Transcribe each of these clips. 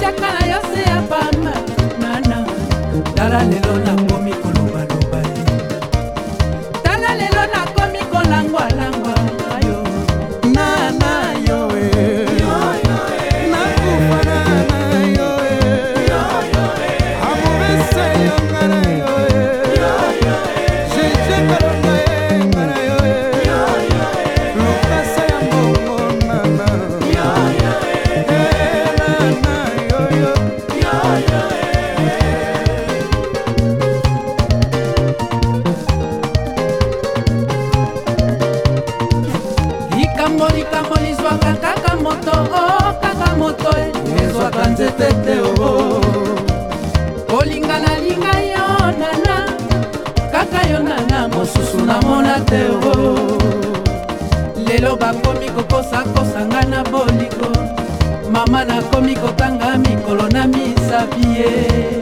chakana yose lelo bakomi kokosakosanga na bolingo mama nakomi kotanga mikolo na misapi ye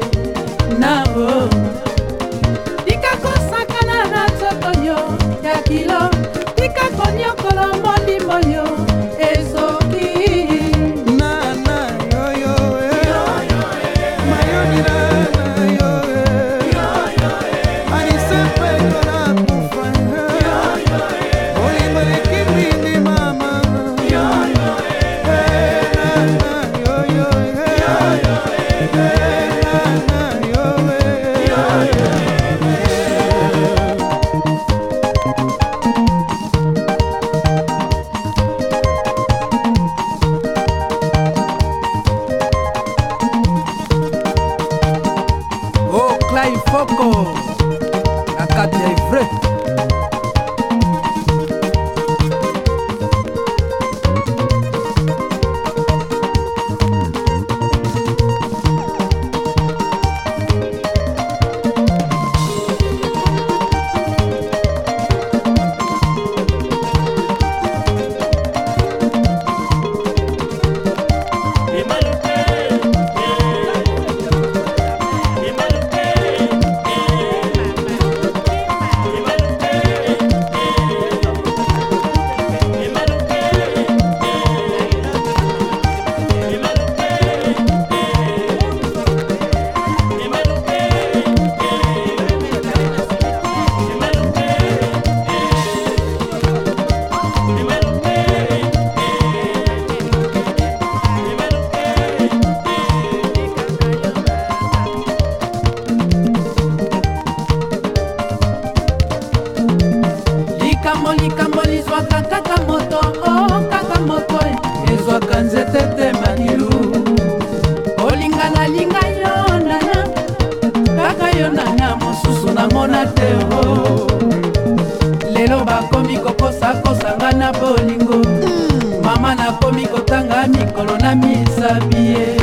lelo bakomi kokosakosanga na bolingo hmm. mama nakomi kotanga mikolo na misabi ye